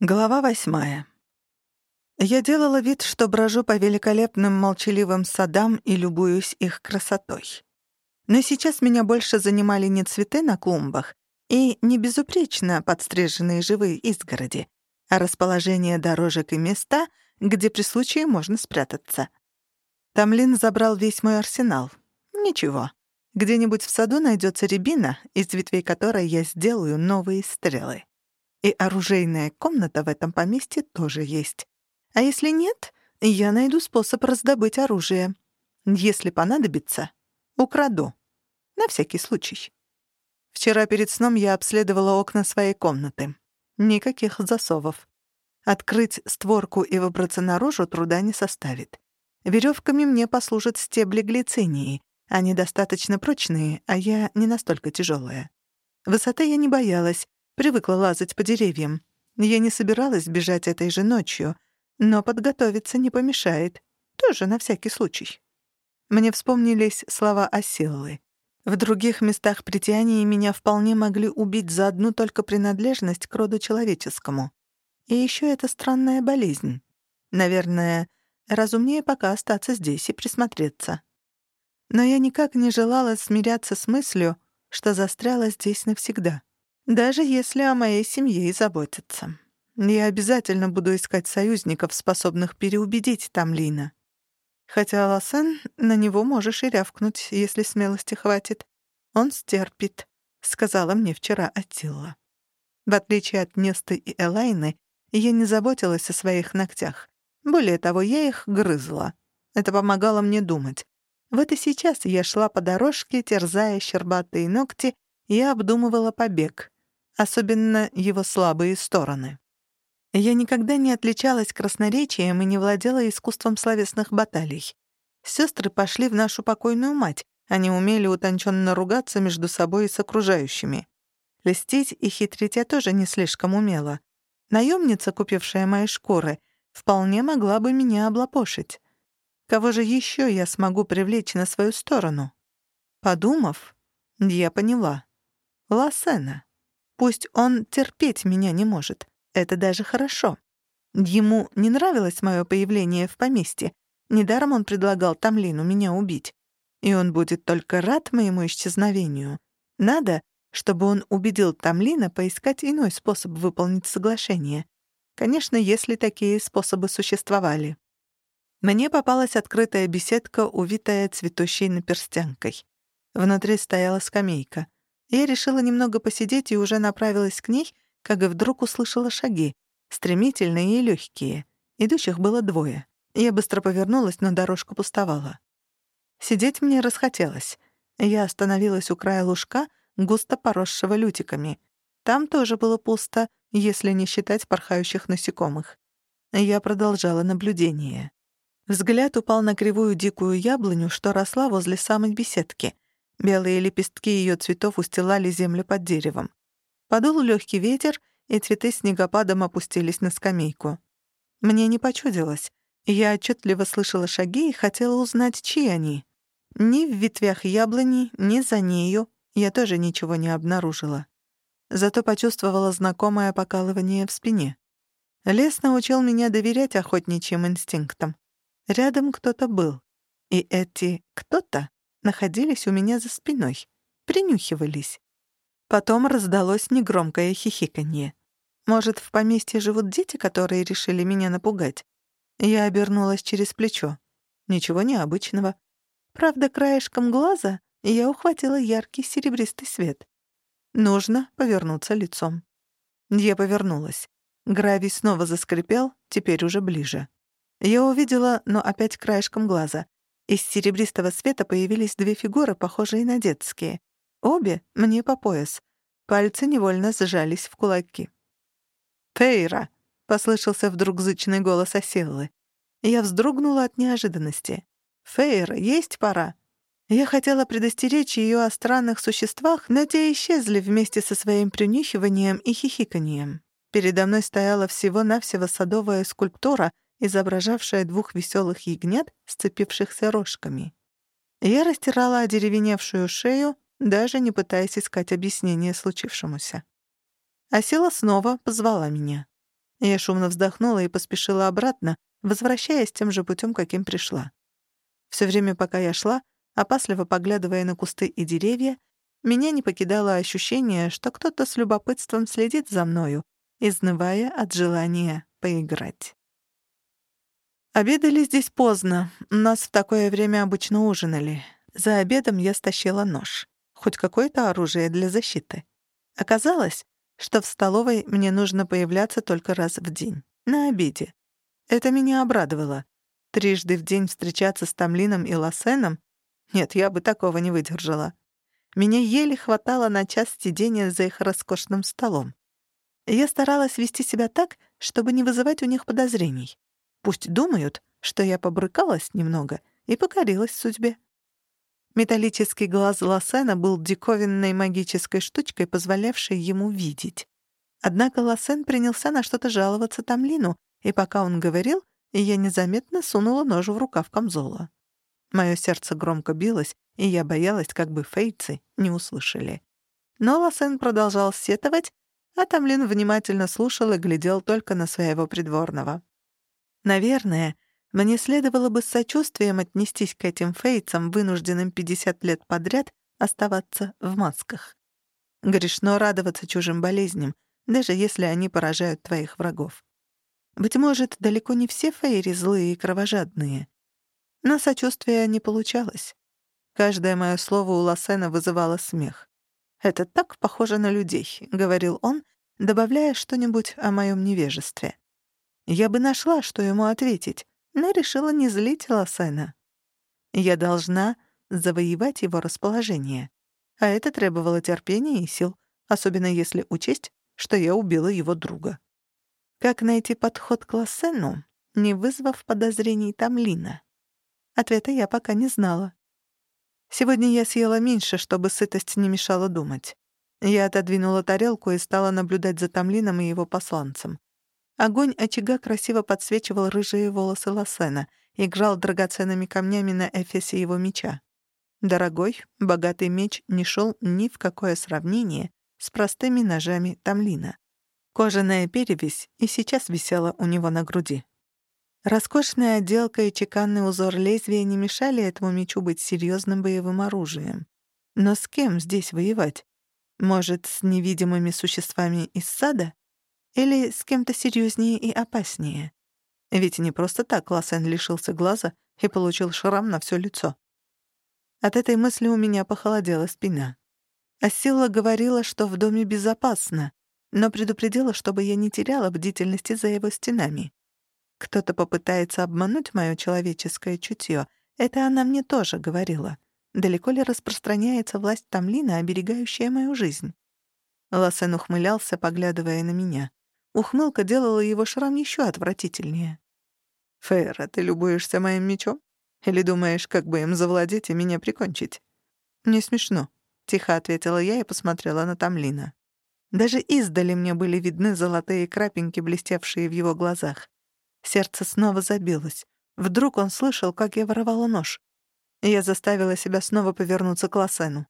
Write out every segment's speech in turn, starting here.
Глава восьмая. Я делала вид, что брожу по великолепным молчаливым садам и любуюсь их красотой. Но сейчас меня больше занимали не цветы на клумбах и не безупречно подстриженные живые изгороди, а расположение дорожек и места, где при случае можно спрятаться. Тамлин забрал весь мой арсенал. Ничего. Где-нибудь в саду найдется рябина, из ветвей которой я сделаю новые стрелы. И оружейная комната в этом поместье тоже есть. А если нет, я найду способ раздобыть оружие. Если понадобится, украду. На всякий случай. Вчера перед сном я обследовала окна своей комнаты. Никаких засовов. Открыть створку и выбраться наружу труда не составит. Веревками мне послужат стебли глицинии. Они достаточно прочные, а я не настолько тяжелая. Высоты я не боялась, Привыкла лазать по деревьям. Я не собиралась бежать этой же ночью, но подготовиться не помешает. Тоже на всякий случай. Мне вспомнились слова Осиллы. В других местах притяния меня вполне могли убить за одну только принадлежность к роду человеческому. И еще эта странная болезнь. Наверное, разумнее пока остаться здесь и присмотреться. Но я никак не желала смиряться с мыслью, что застряла здесь навсегда. Даже если о моей семье и заботятся. Я обязательно буду искать союзников, способных переубедить Тамлина. Хотя Лосен на него можешь и рявкнуть, если смелости хватит. Он стерпит, — сказала мне вчера Атилла. В отличие от Несты и Элайны, я не заботилась о своих ногтях. Более того, я их грызла. Это помогало мне думать. Вот и сейчас я шла по дорожке, терзая щербатые ногти, и обдумывала побег особенно его слабые стороны. Я никогда не отличалась красноречием и не владела искусством словесных баталий. Сестры пошли в нашу покойную мать, они умели утонченно ругаться между собой и с окружающими. Листить и хитрить я тоже не слишком умела. Наемница, купившая мои шкуры, вполне могла бы меня облапошить. Кого же еще я смогу привлечь на свою сторону? Подумав, я поняла. Ласена. Пусть он терпеть меня не может. Это даже хорошо. Ему не нравилось мое появление в поместье. Недаром он предлагал Тамлину меня убить. И он будет только рад моему исчезновению. Надо, чтобы он убедил Тамлина поискать иной способ выполнить соглашение. Конечно, если такие способы существовали. Мне попалась открытая беседка, увитая цветущей наперстянкой. Внутри стояла скамейка. Я решила немного посидеть и уже направилась к ней, как и вдруг услышала шаги, стремительные и легкие. Идущих было двое. Я быстро повернулась, но дорожка пустовала. Сидеть мне расхотелось. Я остановилась у края лужка, густо поросшего лютиками. Там тоже было пусто, если не считать порхающих насекомых. Я продолжала наблюдение. Взгляд упал на кривую дикую яблоню, что росла возле самой беседки — Белые лепестки ее цветов устилали землю под деревом. Подул легкий ветер, и цветы снегопадом опустились на скамейку. Мне не почудилось. Я отчетливо слышала шаги и хотела узнать, чьи они. Ни в ветвях яблони, ни за нею я тоже ничего не обнаружила. Зато почувствовала знакомое покалывание в спине. Лес научил меня доверять охотничьим инстинктам. Рядом кто-то был. И эти «кто-то» находились у меня за спиной, принюхивались. Потом раздалось негромкое хихиканье. Может, в поместье живут дети, которые решили меня напугать? Я обернулась через плечо. Ничего необычного. Правда, краешком глаза я ухватила яркий серебристый свет. Нужно повернуться лицом. Я повернулась. Гравий снова заскрипел, теперь уже ближе. Я увидела, но опять краешком глаза, из серебристого света появились две фигуры, похожие на детские. Обе мне по пояс. Пальцы невольно сжались в кулаки. «Фейра!» — послышался вдруг зычный голос Осиллы. Я вздрогнула от неожиданности. «Фейра, есть пора!» Я хотела предостеречь ее о странных существах, но те исчезли вместе со своим принюхиванием и хихиканием. Передо мной стояла всего-навсего садовая скульптура — изображавшая двух веселых ягнят, сцепившихся рожками. Я растирала одеревеневшую шею, даже не пытаясь искать объяснение случившемуся. А сила снова позвала меня. Я шумно вздохнула и поспешила обратно, возвращаясь тем же путем, каким пришла. Все время, пока я шла, опасливо поглядывая на кусты и деревья, меня не покидало ощущение, что кто-то с любопытством следит за мною, изнывая от желания поиграть. Обедали здесь поздно, нас в такое время обычно ужинали. За обедом я стащила нож. Хоть какое-то оружие для защиты. Оказалось, что в столовой мне нужно появляться только раз в день, на обеде. Это меня обрадовало. Трижды в день встречаться с Тамлином и Лосеном? Нет, я бы такого не выдержала. Меня еле хватало на час сидения за их роскошным столом. Я старалась вести себя так, чтобы не вызывать у них подозрений. Пусть думают, что я побрыкалась немного и покорилась судьбе. Металлический глаз Лосена был диковинной магической штучкой, позволявшей ему видеть. Однако Лосен принялся на что-то жаловаться Тамлину, и пока он говорил, я незаметно сунула нож в рукав камзола. Мое сердце громко билось, и я боялась, как бы фейцы не услышали. Но Лосен продолжал сетовать, а Тамлин внимательно слушал и глядел только на своего придворного. Наверное, мне следовало бы с сочувствием отнестись к этим фейцам, вынужденным 50 лет подряд оставаться в масках. Грешно радоваться чужим болезням, даже если они поражают твоих врагов. Быть может, далеко не все фейри злые и кровожадные. Но сочувствия не получалось. Каждое мое слово у Лассена вызывало смех. «Это так похоже на людей», — говорил он, добавляя что-нибудь о моем невежестве. Я бы нашла, что ему ответить, но решила не злить Лосена. Я должна завоевать его расположение. А это требовало терпения и сил, особенно если учесть, что я убила его друга. Как найти подход к Лосену, не вызвав подозрений Тамлина? Ответа я пока не знала. Сегодня я съела меньше, чтобы сытость не мешала думать. Я отодвинула тарелку и стала наблюдать за Тамлином и его посланцем. Огонь очага красиво подсвечивал рыжие волосы Лосена, играл драгоценными камнями на эфесе его меча. Дорогой, богатый меч не шел ни в какое сравнение с простыми ножами Тамлина. Кожаная перевесь и сейчас висела у него на груди. Роскошная отделка и чеканный узор лезвия не мешали этому мечу быть серьезным боевым оружием. Но с кем здесь воевать? Может, с невидимыми существами из сада? Или с кем-то серьезнее и опаснее? Ведь не просто так Лассен лишился глаза и получил шрам на все лицо. От этой мысли у меня похолодела спина. Асилла говорила, что в доме безопасно, но предупредила, чтобы я не теряла бдительности за его стенами. Кто-то попытается обмануть мое человеческое чутье. Это она мне тоже говорила. Далеко ли распространяется власть Тамлина, оберегающая мою жизнь? Лассен ухмылялся, поглядывая на меня. Ухмылка делала его шрам еще отвратительнее. «Фейра, ты любуешься моим мечом? Или думаешь, как бы им завладеть и меня прикончить?» «Не смешно», — тихо ответила я и посмотрела на Тамлина. Даже издали мне были видны золотые крапинки, блестевшие в его глазах. Сердце снова забилось. Вдруг он слышал, как я воровала нож. Я заставила себя снова повернуться к Лосену.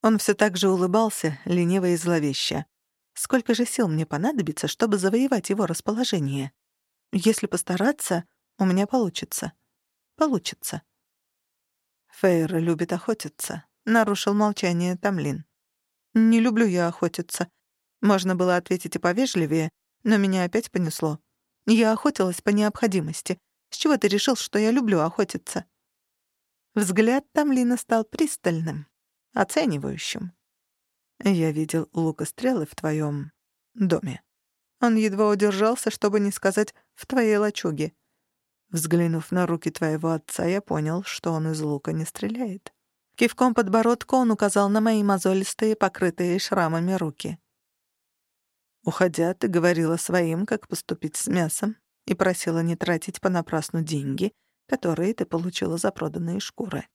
Он все так же улыбался, лениво и зловеще. Сколько же сил мне понадобится, чтобы завоевать его расположение? Если постараться, у меня получится. Получится. Фейр любит охотиться. Нарушил молчание Тамлин. Не люблю я охотиться. Можно было ответить и повежливее, но меня опять понесло. Я охотилась по необходимости. С чего ты решил, что я люблю охотиться? Взгляд Тамлина стал пристальным, оценивающим. Я видел лук стрелы в твоем доме. Он едва удержался, чтобы не сказать «в твоей лачуге». Взглянув на руки твоего отца, я понял, что он из лука не стреляет. Кивком подбородка он указал на мои мозолистые, покрытые шрамами руки. Уходя, ты говорила своим, как поступить с мясом, и просила не тратить понапрасну деньги, которые ты получила за проданные шкуры.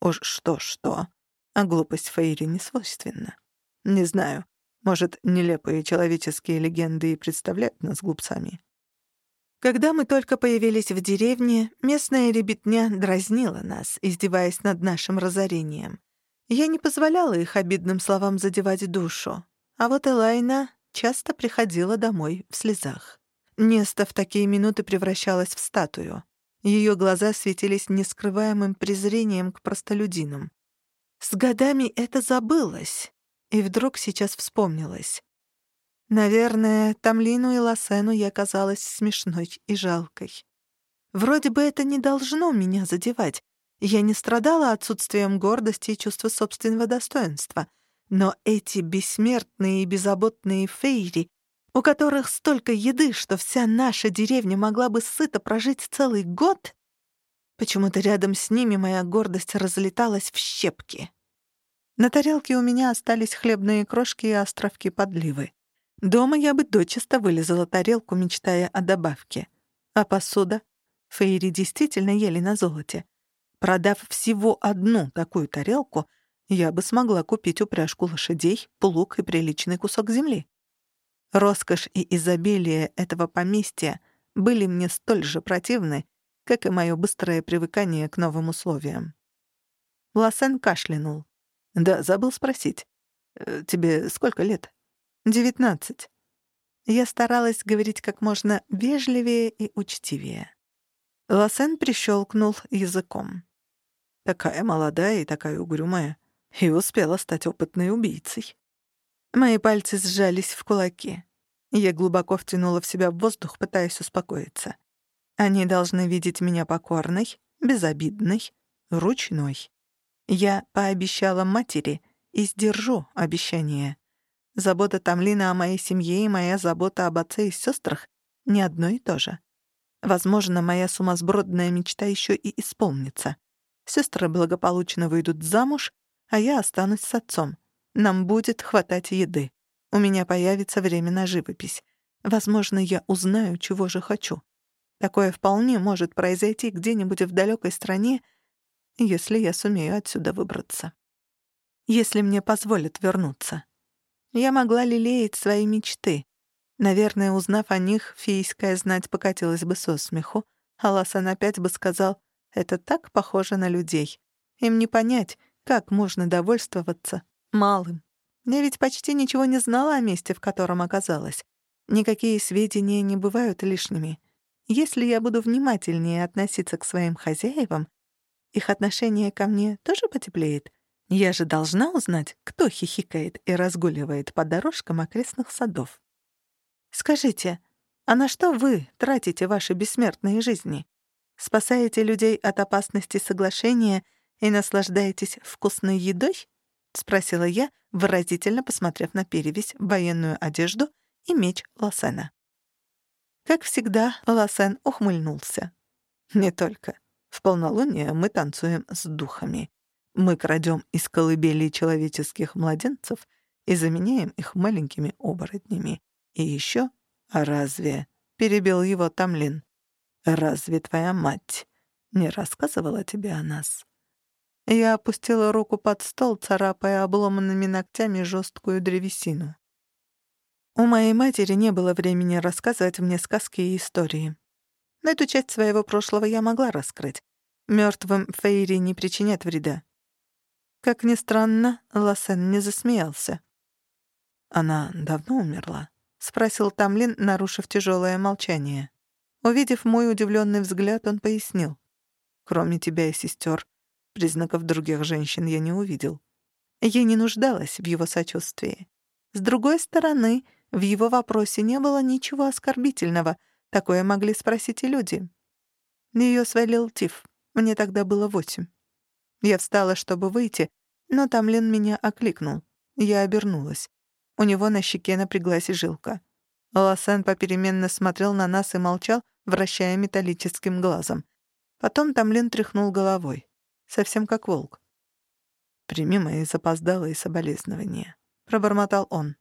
Уж что-что, а глупость Фейри не свойственна. Не знаю. Может, нелепые человеческие легенды и представляют нас глупцами. Когда мы только появились в деревне, местная ребятня дразнила нас, издеваясь над нашим разорением. Я не позволяла их обидным словам задевать душу. А вот Элайна часто приходила домой в слезах. Неста в такие минуты превращалась в статую. Ее глаза светились нескрываемым презрением к простолюдинам. С годами это забылось, и вдруг сейчас вспомнилось. Наверное, Тамлину и Лосену я казалась смешной и жалкой. Вроде бы это не должно меня задевать. Я не страдала отсутствием гордости и чувства собственного достоинства. Но эти бессмертные и беззаботные фейри, у которых столько еды, что вся наша деревня могла бы сыто прожить целый год, почему-то рядом с ними моя гордость разлеталась в щепки. На тарелке у меня остались хлебные крошки и островки подливы. Дома я бы дочисто вылезала тарелку, мечтая о добавке. А посуда? Фейри действительно ели на золоте. Продав всего одну такую тарелку, я бы смогла купить упряжку лошадей, плуг и приличный кусок земли. Роскошь и изобилие этого поместья были мне столь же противны, как и мое быстрое привыкание к новым условиям. Лассен кашлянул. «Да, забыл спросить. Э, тебе сколько лет?» «Девятнадцать». Я старалась говорить как можно вежливее и учтивее. Лосен прищелкнул языком. Такая молодая и такая угрюмая. И успела стать опытной убийцей. Мои пальцы сжались в кулаки. Я глубоко втянула в себя воздух, пытаясь успокоиться. Они должны видеть меня покорной, безобидной, ручной. Я пообещала матери и сдержу обещание. Забота Тамлина о моей семье и моя забота об отце и сестрах — не одно и то же. Возможно, моя сумасбродная мечта еще и исполнится. Сестры благополучно выйдут замуж, а я останусь с отцом. Нам будет хватать еды. У меня появится время на живопись. Возможно, я узнаю, чего же хочу. Такое вполне может произойти где-нибудь в далекой стране, если я сумею отсюда выбраться. Если мне позволят вернуться. Я могла лелеять свои мечты. Наверное, узнав о них, фейская знать покатилась бы со смеху, а Ласан опять бы сказал, «Это так похоже на людей. Им не понять, как можно довольствоваться малым. Я ведь почти ничего не знала о месте, в котором оказалась. Никакие сведения не бывают лишними. Если я буду внимательнее относиться к своим хозяевам, их отношение ко мне тоже потеплеет. Я же должна узнать, кто хихикает и разгуливает по дорожкам окрестных садов. Скажите, а на что вы тратите ваши бессмертные жизни? Спасаете людей от опасности соглашения и наслаждаетесь вкусной едой? Спросила я, выразительно посмотрев на перевязь, военную одежду и меч Лосена. Как всегда, Лосен ухмыльнулся. Не только. В полнолуние мы танцуем с духами. Мы крадем из колыбелей человеческих младенцев и заменяем их маленькими оборотнями. И еще, разве, — перебил его Тамлин, — разве твоя мать не рассказывала тебе о нас? Я опустила руку под стол, царапая обломанными ногтями жесткую древесину. У моей матери не было времени рассказывать мне сказки и истории. Но эту часть своего прошлого я могла раскрыть. Мертвым Фейри не причинят вреда. Как ни странно, Лассен не засмеялся. «Она давно умерла?» — спросил Тамлин, нарушив тяжелое молчание. Увидев мой удивленный взгляд, он пояснил. «Кроме тебя и сестер, признаков других женщин я не увидел. Я не нуждалась в его сочувствии. С другой стороны, в его вопросе не было ничего оскорбительного. Такое могли спросить и люди. Ее свалил Тиф. Мне тогда было восемь. Я встала, чтобы выйти, но Тамлин меня окликнул. Я обернулась. У него на щеке напряглась жилка. Лосен попеременно смотрел на нас и молчал, вращая металлическим глазом. Потом Тамлин тряхнул головой. Совсем как волк. «Прими мои запоздалые соболезнования», — пробормотал он.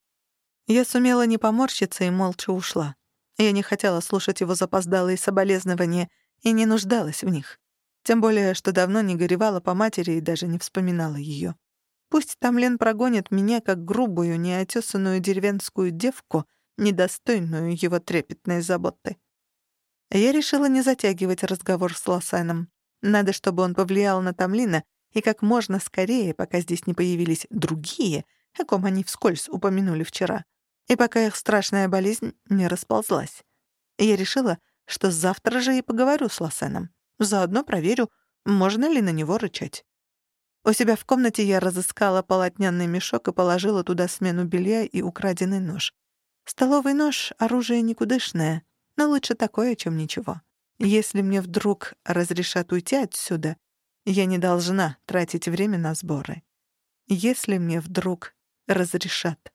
Я сумела не поморщиться и молча ушла. Я не хотела слушать его запоздалые соболезнования и не нуждалась в них. Тем более, что давно не горевала по матери и даже не вспоминала ее. Пусть Тамлен прогонит меня как грубую, неотесанную деревенскую девку, недостойную его трепетной заботы. Я решила не затягивать разговор с Лосаном. Надо, чтобы он повлиял на Тамлина, и как можно скорее, пока здесь не появились другие, о ком они вскользь упомянули вчера, и пока их страшная болезнь не расползлась. Я решила, что завтра же и поговорю с Лосеном. Заодно проверю, можно ли на него рычать. У себя в комнате я разыскала полотняный мешок и положила туда смену белья и украденный нож. Столовый нож — оружие никудышное, но лучше такое, чем ничего. Если мне вдруг разрешат уйти отсюда, я не должна тратить время на сборы. Если мне вдруг разрешат